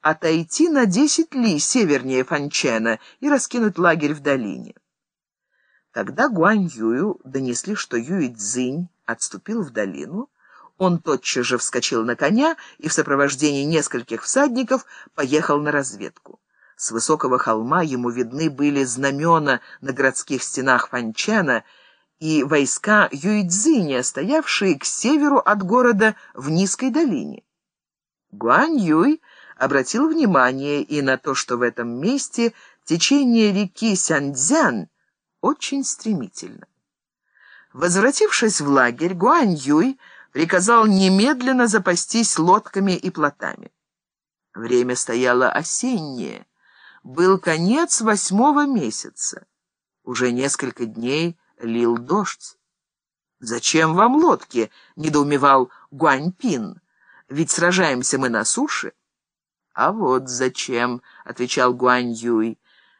отойти на десять ли севернее Фанчена и раскинуть лагерь в долине. Когда Гуань Юю донесли, что Юй Цзинь отступил в долину, он тотчас же вскочил на коня и в сопровождении нескольких всадников поехал на разведку. С высокого холма ему видны были знамена на городских стенах Фанчена и войска Юйцзиня, стоявшие к северу от города в низкой долине. Гуань Юй обратил внимание и на то, что в этом месте течение реки Сяньцзян очень стремительно. Возвратившись в лагерь, Гуань Юй приказал немедленно запастись лодками и плотами. Время стояло осеннее. Был конец восьмого месяца. Уже несколько дней лил дождь. «Зачем вам лодки?» — недоумевал Гуаньпин. «Ведь сражаемся мы на суше». «А вот зачем», — отвечал Гуань Юй.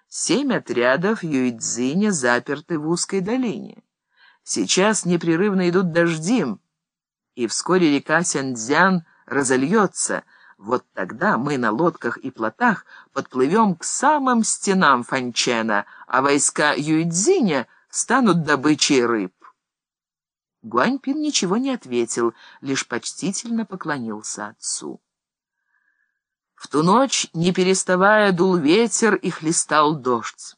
«Семь отрядов Юйцзиня заперты в узкой долине. Сейчас непрерывно идут дожди, и вскоре река Сянцзян разольется. Вот тогда мы на лодках и плотах подплывем к самым стенам Фанчена, а войска Юйцзиня станут добычей рыб». Гуаньпин ничего не ответил, лишь почтительно поклонился отцу. В ту ночь, не переставая, дул ветер и хлестал дождь.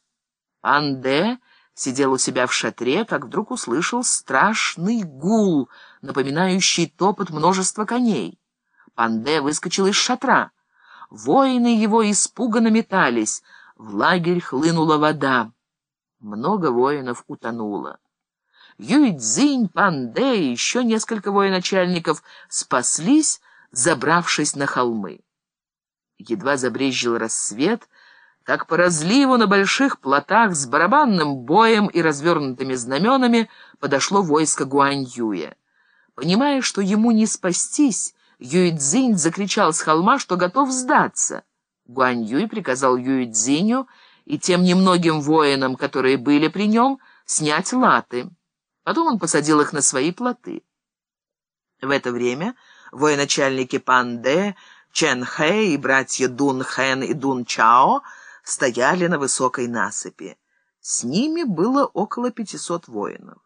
Анде сидел у себя в шатре, как вдруг услышал страшный гул, напоминающий топот множества коней. Панде выскочил из шатра. Воины его испуганно метались. В лагерь хлынула вода. Много воинов утонуло. Юйцзинь, Панде и еще несколько военачальников спаслись, забравшись на холмы. Едва забрезжил рассвет, как по разливу на больших плотах с барабанным боем и развернутыми знаменами подошло войско Гуаньюя. Понимая, что ему не спастись, Юйцзинь закричал с холма, что готов сдаться. Гуаньюй приказал Юйцзиню и тем немногим воинам, которые были при нем, снять латы. Потом он посадил их на свои плоты. В это время военачальники Панде Чен Хэ и братья Дун Хэн и Дун Чао стояли на высокой насыпи. С ними было около пятисот воинов.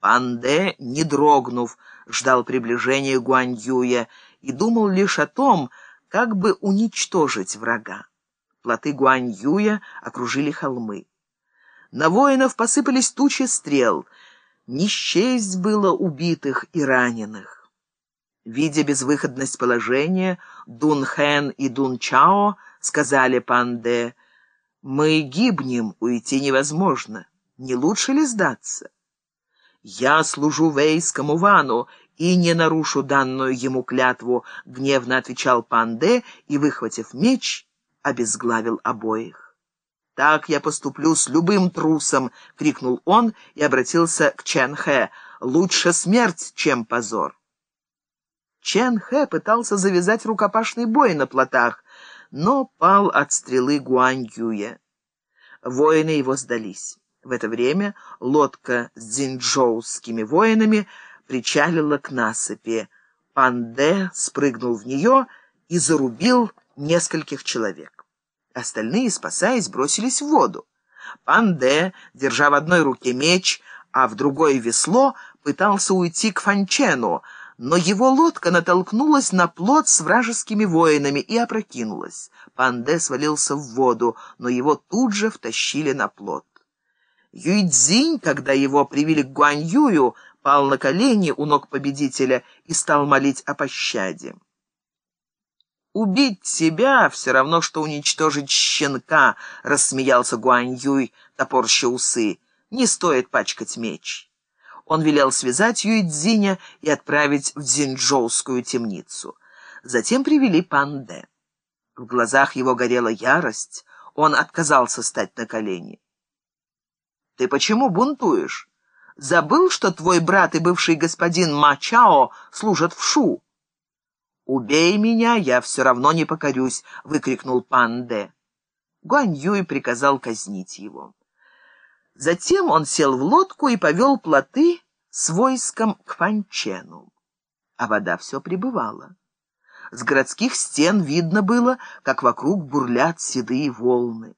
Панде, не дрогнув, ждал приближения Гуаньюя и думал лишь о том, как бы уничтожить врага. Плоты Гуаньюя окружили холмы. На воинов посыпались тучи стрел. Не счесть было убитых и раненых. Видя безвыходность положения, Дун Хэн и Дун Чао сказали Панде, «Мы гибнем, уйти невозможно. Не лучше ли сдаться?» «Я служу вейскому вану и не нарушу данную ему клятву», — гневно отвечал Панде и, выхватив меч, обезглавил обоих. «Так я поступлю с любым трусом!» — крикнул он и обратился к Чен Хэ. «Лучше смерть, чем позор!» Чен Хэ пытался завязать рукопашный бой на плотах, но пал от стрелы Гуань Юя. Воины его сдались. В это время лодка с дзинчжоускими воинами причалила к насыпи. Панде спрыгнул в нее и зарубил нескольких человек. Остальные, спасаясь, бросились в воду. Панде, держа в одной руке меч, а в другой весло, пытался уйти к Фанчену, но его лодка натолкнулась на плот с вражескими воинами и опрокинулась. Панде свалился в воду, но его тут же втащили на плот. Юйцзинь, когда его привели к Гуаньюю, пал на колени у ног победителя и стал молить о пощаде. «Убить себя все равно, что уничтожить щенка», — рассмеялся Гуаньюй, топорща усы. «Не стоит пачкать меч» он велел связать Юйцзиня и отправить в Дзинчжоускую темницу. Затем привели Панде. В глазах его горела ярость, он отказался стать на колени. «Ты почему бунтуешь? Забыл, что твой брат и бывший господин Мачао служат в Шу?» «Убей меня, я все равно не покорюсь!» — выкрикнул Панде. Гуань Юй приказал казнить его. Затем он сел в лодку и повел плоты с войском к Фанчену. А вода все прибывала. С городских стен видно было, как вокруг бурлят седые волны.